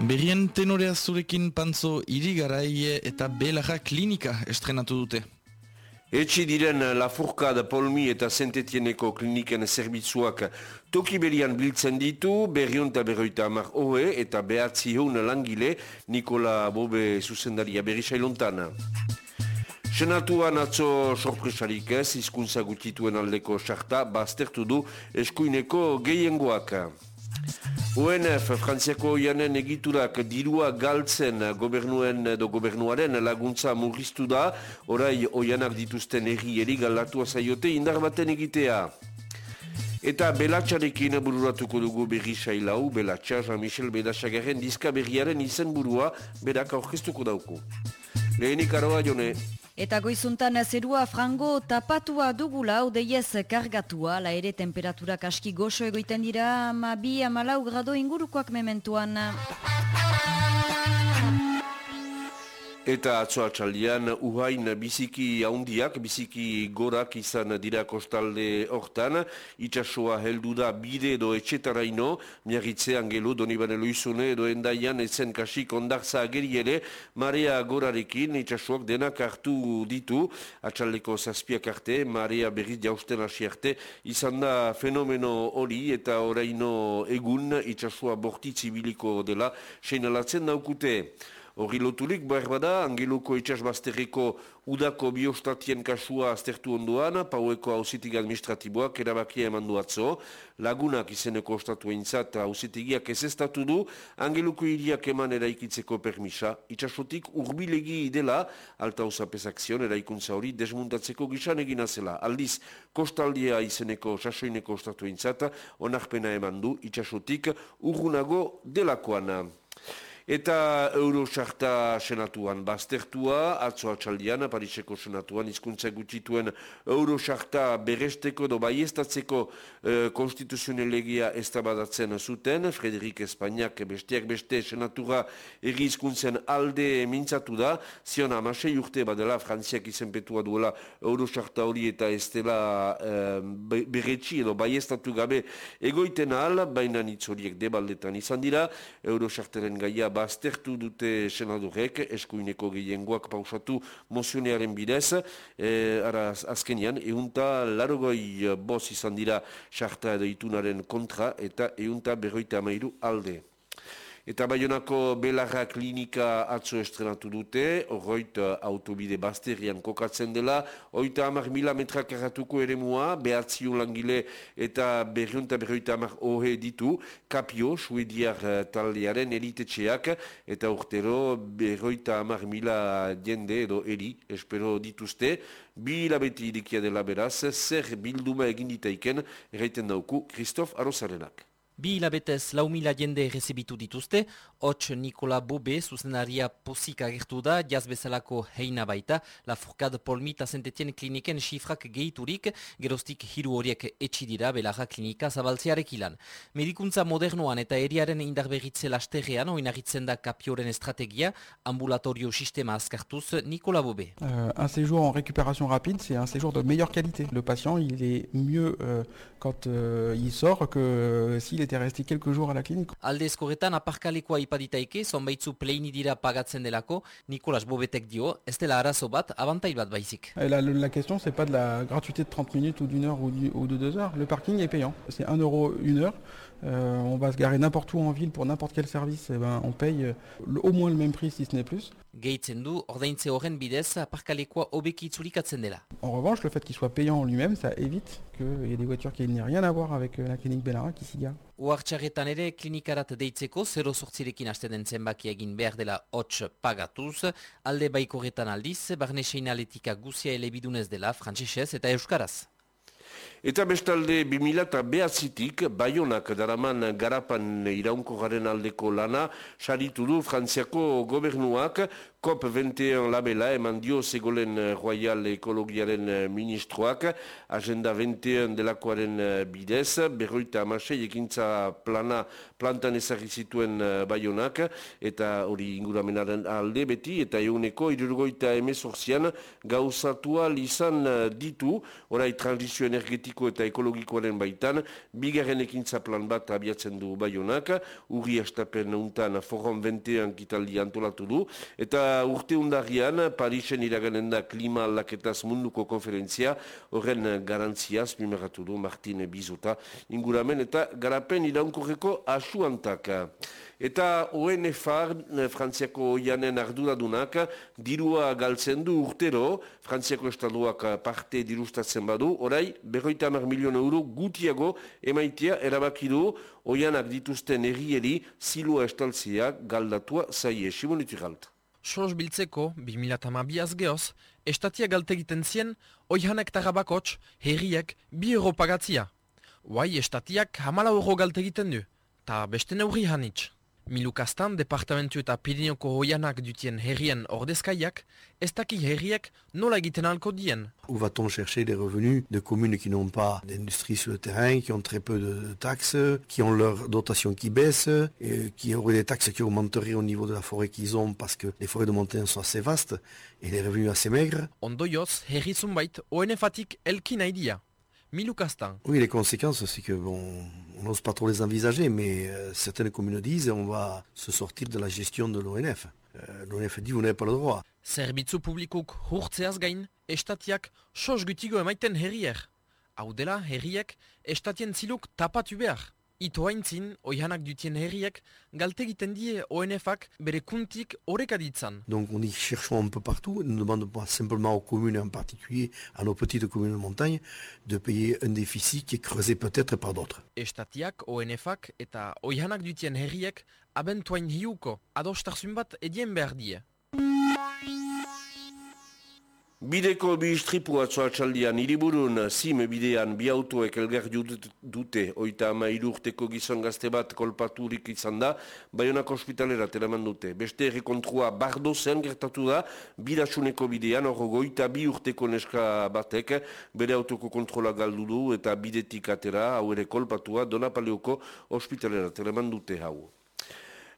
Berrien tenorea zurekin pantzo irigarai eta belaja klinika estrenatu dute. Etxe diren Lafurka da Polmi eta Sentetieneko kliniken zerbitzuak toki berian biltzen ditu, berrion eta berroita amar ohe eta behatzi houn langile Nikola Bobe zuzendaria berri sailontana. Senatuan atzo sorpresarik ez, izkuntza gutituen aldeko sarta, baztertu du eskuineko gehiengoak. UNF, Frantziako janen egiturak dirua galtzen gobernuen edo gobernuaren laguntza murriztu da, orai oianak dituzten erri eri galatu azaiote indar baten egitea. Eta belatxarekin bururatuko dugu berri sailau, belatxa Jean-Michel Bedaxagarren diska berriaren izen burua berak aurkeztuko dauku. Lehenik aroa jone. Eta goizuntan zerua frango tapatua dugula odeiez kargatua, la ere temperaturak aski goxo egoiten dira, ma bi amalau grado ingurukoak mementuan. Eta atzoa txaldian, uhain biziki haundiak, biziki gorak izan dira kostalde hortan, itxasua heldu da bide edo etxetaraino, miarritzean gelo, doni bane loizune edo endaian etzen kasik ondartza ageri ere, marea gorarekin, itxasuak denak hartu ditu, atxaldeko zazpiak arte, marea berriz jausten hasi arte, izan da fenomeno hori eta oraino egun itxasua bortitzi biliko dela, seinalatzen daukute. Horri loturik, behar bada, Angeluko itxasbazterreko udako biostatien kasua aztertu onduan, paueko hausitik administratiboak erabakia eman duatzo, lagunak izeneko ostatu eintzat hausitigiak ez estatu du, Angeluko iriak eman eraikitzeko permisa, itxasotik urbilegi dela, alta usapesakzion eraikuntza hori desmuntatzeko gizan egina zela. Aldiz, kostaldia izeneko sasoineko ostatu eintzat, onarpena eman du, itxasotik urgunago delakoana. Eta Eurosarta senatuan baztertua, atzo atxaldian, Pariseko senatuan, izkuntza gutituen Eurosarta beresteko edo baiestatzeko e, konstituzionelegia estabadatzen zuten, Frederik Espainiak besteak beste senatura erri izkuntzen alde mintzatu da, zion amasei urte badela Frantziak izenpetua duela Eurosarta hori eta ez dela e, berretxi edo baiestatu gabe egoiten ahal, baina nitzoriek debaldetan izan dira, Eurosartaren gaia baztertu dute senadurek, eskuineko gehiengoak pausatu mozionearen bidez, e, ara azkenian, eunta larogoi boz izan dira sarta edo itunaren kontra eta eunta berroita amairu alde. Eta Bayonako Belarra Klinika atzo estrenatu dute, horroit autobide bazterian kokatzen dela, oita amar mila metrak erratuko ere mua, behatzio langile eta berriunta berroita amar ohe ditu, kapio, suediar eh, taldearen elitetxeak, eta urtero berroita amar mila jende edo eri, espero dituzte, bi hilabeti irikia dela beraz, zer bilduma egin ditaiken, erraiten dauku, Kristof Arosarenak. Bi hilabetez lau mila jende rezibitu dituzte, hots Nikola Bobe zuzenaria posik agertu da, jaz bezalako heina baita, la furkad polmita zentetien kliniken xifrak gehiturik, gerostik hiru horiek etxidira belarra klinika zabaltzearek ilan. Medikuntza modernoan eta eriaren indarberritze lasterrean, oinarritzen da kapioren estrategia, ambulatorio sistema askartuz, Nikola Bobe. Euh, un séjour en récupération rapide, c'est un séjour de meilleure qualité. Le patient, il est mieux euh, quand euh, il sort que s'il était resté quelques jours à la clinique. Alde eskorretan aparkalikoa ipaditaike, zonbaitzu pleini dira pagatzen delako, Nikolas Bobetek dio, ez dela arazo bat, abantai bat baizik. La, la question, c'est pas de la gratuité de 30 minutes ou d'une heure ou, du- ou de deux heures. Le parking est payant. C'est 1 euro une heure. Euh, on va se garer n'importe où en ville pour n'importe quel service. Eh ben, on paye euh, le- au moins le même prix, si ce n'est plus. Gehitzen du, ordaintze horren bidez, aparkalikoa hobeki itzulikatzen dela. En revanche, le fait qu'il soit payant en lui-même, ça évite qu'il y ait des voitures qui n'aient rien à voir avec euh, la clinique Bellara qui s'y garent. Uartxarretan ere klinikarat deitzeko 0 sortzirekin haste den zenbaki egin behar dela hots pagatuz, alde baikorretan aldiz, barne seinaletika guzia elebidunez dela, frantzesez eta euskaraz. Eta bestalde 2000 eta behatzitik, Bayonak daraman garapan iraunko garen aldeko lana, saritu du Frantziako gobernuak, COP21 labela eman dio Segolen Royal Ekologiaren ministroak, agenda 21 delakoaren bidez, berroita amasei ekintza plana plantan ezagri zituen eh, Bayonak, eta hori inguramenaren alde beti, eta euneko irurgoita emezorzian gauzatua izan eh, ditu, orai transizio energetiko eta ekologikoaren baitan, bigarren ekintza plan bat abiatzen du baionak, urri astapen untan foron ventean kitaldi antolatu du, eta urte undarian, Parisen iraganen da klima aldaketaz munduko konferentzia, horren garantziaz, mimeratu du Martin Bizuta, inguramen eta garapen iraunkorreko asuantak. Eta ONFR, Frantziako oianen arduradunak, dirua galtzen du urtero, Frantziako estaduak parte dirustatzen badu, orai, berroita amar milion euro gutiago emaitia erabakidu oianak dituzten errieri zilua estaltziak galdatua zaie. Simonitu galt. Soros biltzeko, 2008 gehoz, estatia galte egiten zien, oianek tarabakots, herriek, bi euro pagatzia. Oai, estatiak hamala euro galte egiten du, ta beste neurri hanitz. Milukastan, departamentu eta Pirineoko hoianak dutien herrien ordezkaiak, ez daki herriek nola egiten alko dien. Où va-t-on chercher des revenus de communes qui n'ont pas d'industrie sur le terrain, qui ont très peu de taxes, qui ont leur dotation qui baisse, et qui auraient des taxes qui augmenteraient au niveau de la forêt qu'ils ont parce que les forêts de montagne sont assez vastes et les revenus assez maigres? Ondoioz, herri zunbait, dia. Milukastan. Oui, les conséquences, c'est que bon, on n'ose pas trop les envisager, mais euh, certaines communes disent on va se sortir de la gestion de l'ONF. Euh, L'ONF dit vous n'avez pas le droit. Zerbitzu publikuk hurtzeaz gain, estatiak sos gutigo emaiten herrier. Hau dela, herriek, estatien ziluk tapatu behar. Ito haintzin, oihanak dutien herriek, galte egiten die ONF-ak bere kuntik horrek aditzan. Donc on y cherchons un peu partout, nous ne demandons pas simplement aux communes, en particulier à nos petites communes de montagne, de payer un déficit qui est creusé peut-être par d'autres. Estatiak, ONF-ak eta oihanak dutien herriek abentuain hiuko adostarzun bat edien behar die. Bideko bi istripu atzoatxaldian hiriburun sim bidean bi autoek elgar dute oita ama irurteko gizon gazte bat kolpaturik izan da, baionak ospitalera teraman dute. Beste errekontrua bardo zen gertatu da, bidasuneko bidean hor goita bi urteko neska batek bere autoko kontrola galdu du eta bidetik atera hau ere kolpatua donapaleoko ospitalera teraman dute hau.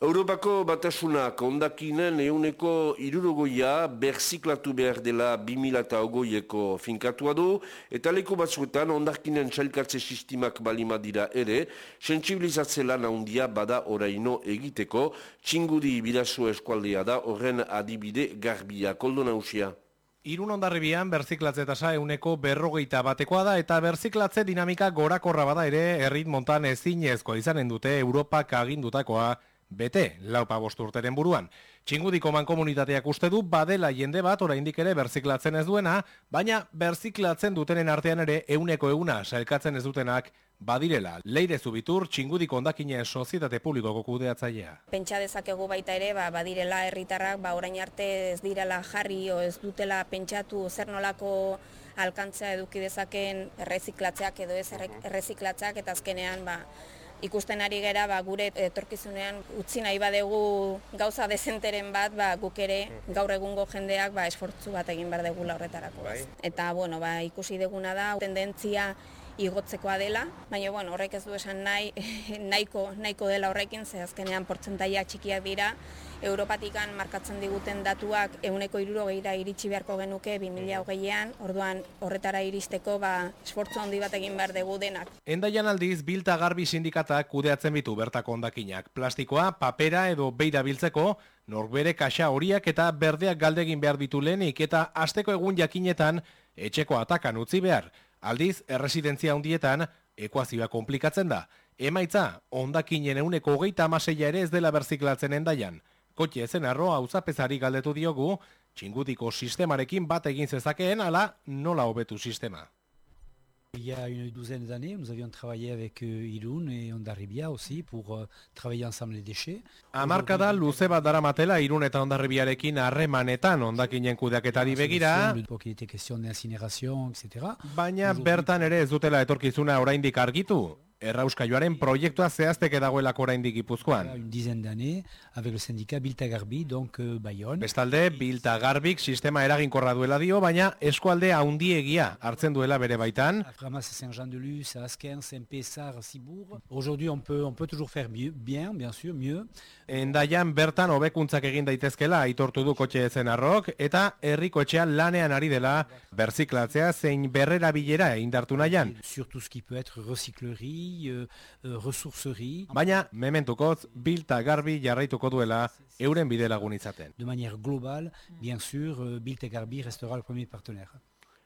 Europako batasunak ondakinen euneko irurogoia berziklatu behar dela 2008eko finkatua du, eta leko batzuetan ondakinen txailkatze sistemak balima dira ere, sensibilizatze lan handia bada oraino egiteko, txingudi bidazo eskualdea da horren adibide garbia. Koldo nausia. Irun ondarribian berziklatze tasa euneko berrogeita batekoa da eta berziklatze dinamika gorakorra bada ere errit montan ezinezko izanen dute Europak agindutakoa bete laupa urteren buruan. Txingudiko mankomunitateak uste du badela jende bat oraindik ere berziklatzen ez duena, baina berziklatzen dutenen artean ere euneko euna sailkatzen ez dutenak badirela. Leire zubitur txingudiko ondakinen sozietate publikoko kudeatzailea. Pentsa dezakegu baita ere ba, badirela herritarrak ba, orain arte ez direla jarri o ez dutela pentsatu zer nolako alkantzea eduki dezaken erreziklatzeak edo ez erreziklatzeak eta azkenean ba, ikusten ari gera ba, gure etorkizunean utzi nahi badegu gauza dezenteren bat ba, guk ere gaur egungo jendeak ba, esfortzu bat egin behar dugu horretarako. Bai. Eta bueno, ba, ikusi deguna da tendentzia igotzekoa dela, baina bueno, horrek ez du esan nahi nahiko, nahiko dela horrekin, ze azkenean portzentaia txikiak dira, Europatikan markatzen diguten datuak euneko iruro gehira iritsi beharko genuke 2008an, orduan horretara iristeko ba, esfortzu handi bat egin behar dugu denak. Endaian aldiz, Bilta Garbi sindikatak kudeatzen bitu bertako ondakinak. Plastikoa, papera edo beira biltzeko, norbere kaxa horiak eta berdeak galdegin behar ditu lehenik eta asteko egun jakinetan etxeko atakan utzi behar. Aldiz, erresidentzia hundietan, ekuazioa komplikatzen da. Emaitza, ondakinen euneko hogeita amaseia ere ez dela berziklatzen endaian. Kotxe ezen arroa uzapezari galdetu diogu, txingutiko sistemarekin bat egin zezakeen ala nola hobetu sistema. Il y a une douzaine d'années, nous avions travaillé avec euh, Irun et Ondarribia aussi pour euh, travailler ensemble les déchets. Amarkada luze bat dara Irun eta Ondarribiarekin harremanetan ondakinen kudeaketari begira. Porque était question d'incinération, etc. Baina bertan ere ez dutela etorkizuna oraindik argitu. Errauskailuaren proiektua zehazteke dagoelako oraindik Gipuzkoan. Une dizaine d'années avec le syndicat Bilta Garbi, donc euh, Bayonne. Bestalde, Bilta Garbik sistema eraginkorra duela dio, baina eskualde handiegia hartzen duela bere baitan. Framas, Saint-Jean-de-Luz, Asken, Saint-Pessar, Cibourg. Aujourd'hui, on peut, on peut toujours faire mieux, bien, bien sûr, mieux. Endaian bertan hobekuntzak egin daitezkela aitortu du kotxe ezen arrok, eta herriko etxean lanean ari dela berziklatzea zein berrera bilera indartu nahian. Sur tout ce qui peut être recyclerie, euh, euh, ressourcerie. Baina, mementukotz, Bilta Garbi jarraituko duela euren bide lagun izaten. De manière globale, bien sûr, euh, Bilta Garbi restera le premier partenaire.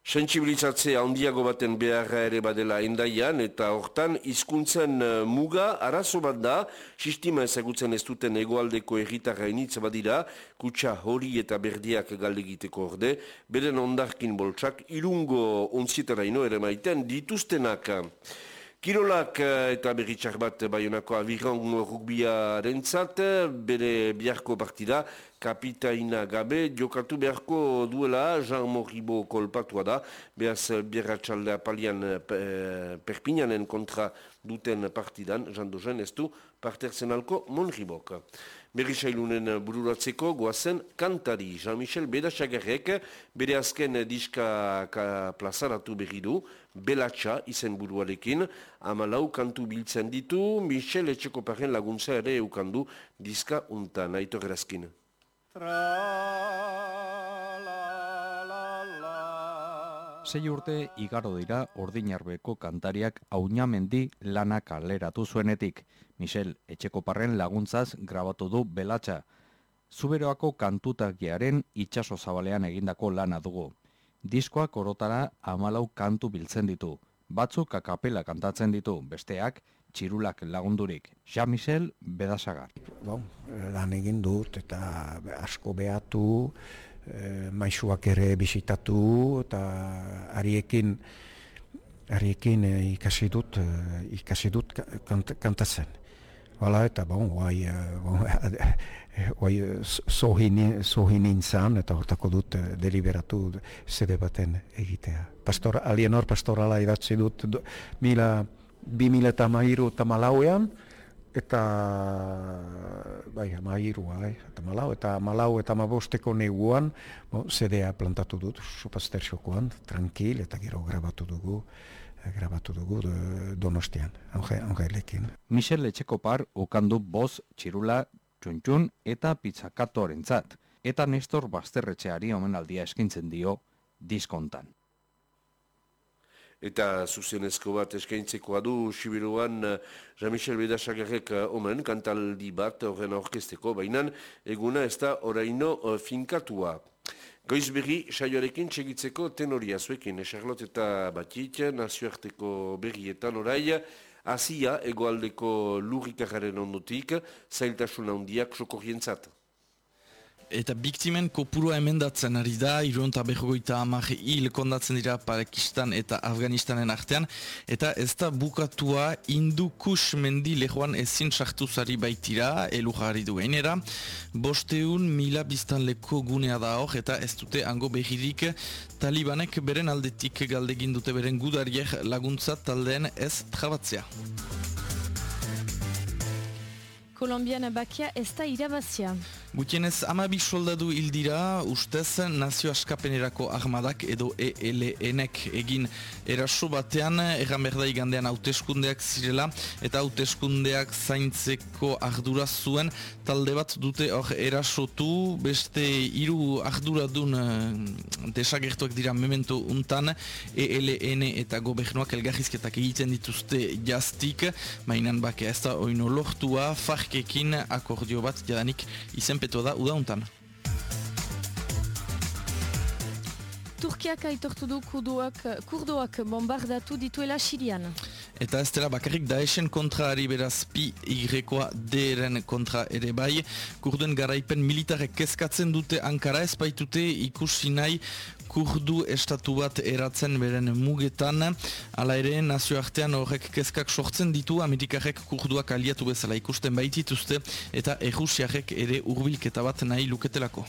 Sentsibilizatze handiago baten beharra ere badela endaian eta hortan hizkuntzen eh, muga arazo bat da, sistima ezagutzen ez duten egoaldeko erritarra initz badira, kutsa hori eta berdiak galdegiteko orde, beren ondarkin boltsak irungo onzietara ino ere maiten dituztenak. Kirolak eh, eta berritxar bat baionako aviron rugbia rentzat, bere biharko partida, kapitaina gabe, jokatu beharko duela Jean Moribo kolpatua da, behaz bierratxaldea palian eh, perpinanen kontra duten partidan, Jean Dozen ez du, parterzen alko Monribok. Berrisailunen bururatzeko goazen kantari Jean-Michel Bedasagarrek bere azken diska plazaratu berri du, Belatxa izen buruarekin, amalau kantu biltzen ditu, Michel Etxekoparen laguntza ere eukandu diska untan, aito gerazkin. Sei urte igaro dira ordinarbeko kantariak aunamendi lanak aleratu zuenetik. Michel Etxekoparren laguntzaz grabatu du Belatxa. Zuberoako kantutakiaren itxaso zabalean egindako lana dugu diskoak orotara amalau kantu biltzen ditu. Batzuk akapela kantatzen ditu, besteak txirulak lagundurik. Jean-Michel Bedasagar. Bon, lan egin dut eta asko behatu, e, maisuak ere bisitatu eta ariekin, ariekin e, ikasi dut, e, ikasi dut kantatzen. Hala eta bon, guai, bon, Hoi, zohin nintzen, eta hortako dut deliberatu zede baten egitea. Pastor, alienor pastorala idatzi dut mila, bi mila eta mairu eta malauean, eta bai, mairu, bai, eta malau, eta malau eta mabosteko neguan, bo, zedea plantatu dut, supazter xokoan, tranquil, eta gero grabatu dugu, grabatu dugu donostian, angailekin. Michel Etxekopar ukandu boz txirula txuntxun eta pizzakatoren zat, eta Nestor Basterretxeari omenaldia eskintzen dio diskontan. Eta zuzenezko bat eskaintzekoa du Sibiruan eh, Jean-Michel Bedasagarrek eh, omen kantaldi bat horren orkesteko, baina eguna ez da oraino uh, finkatua. Goiz berri, saioarekin txegitzeko tenoria zuekin, Charlotte eta Batit, nazioarteko berrietan orai, Azia, egoaldeko lurrikararen ondotik, zailtasun handiak sokorrientzat. Eta biktimen kopurua emendatzen ari da, ironta behogoita amak hil kondatzen dira Pakistan eta Afganistanen artean, eta ez da bukatua indukus mendi lehoan ezin sartu zari baitira, elujari duenera, bosteun mila biztan leko gunea da hor, eta ez dute ango behirik talibanek beren aldetik galdegin dute beren gudariek laguntza taldeen ez trabatzea. Kolombiana bakia ez da irabazia. Gutienez, amabi soldadu hildira ustez nazio askapenerako armadak edo ELNek egin eraso batean, erran berda igandean hauteskundeak zirela, eta hauteskundeak zaintzeko ardura zuen, talde bat dute hor erasotu, beste hiru arduradun uh, desagertuak dira memento untan, ELN eta gobernuak elgarrizketak egiten dituzte jaztik, mainan bake ez da oino lortua, farkekin akordio bat jadanik izen izenpetua da udauntan. Turkiak aitortu du kurdoak, kurdoak bombardatu dituela Sirian. Eta ez dela bakarrik Daeshen kontra ari beraz pi igrekoa deren kontra ere bai. Kurduen garaipen militarek kezkatzen dute Ankara ez baitute ikusi nahi kurdu estatu bat eratzen beren mugetan. Hala ere nazioartean horrek kezkak sortzen ditu Amerikarek kurduak aliatu bezala ikusten baitituzte eta errusiarek ere urbilketa bat nahi luketelako.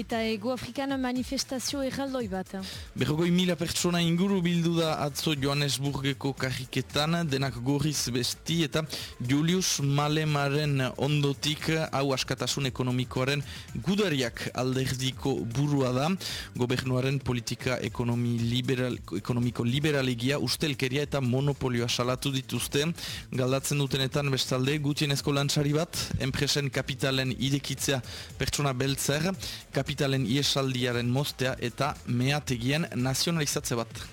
Eta Ego Afrikan manifestazio erraldoi bat. Berrogoi mila pertsona inguru bildu da atzo Johannesburgeko karriketan, denak gorriz besti eta Julius Malemaren ondotik hau askatasun ekonomikoaren gudariak alderdiko burua da. Gobernuaren politika ekonomi liberal, ekonomiko liberalegia ustelkeria eta monopolioa salatu dituzte. Galdatzen dutenetan bestalde gutienezko lantzari bat, enpresen kapitalen idekitzea pertsona beltzer, kapitalen iesaldiaren mostea eta meategien nazionalizatze bat.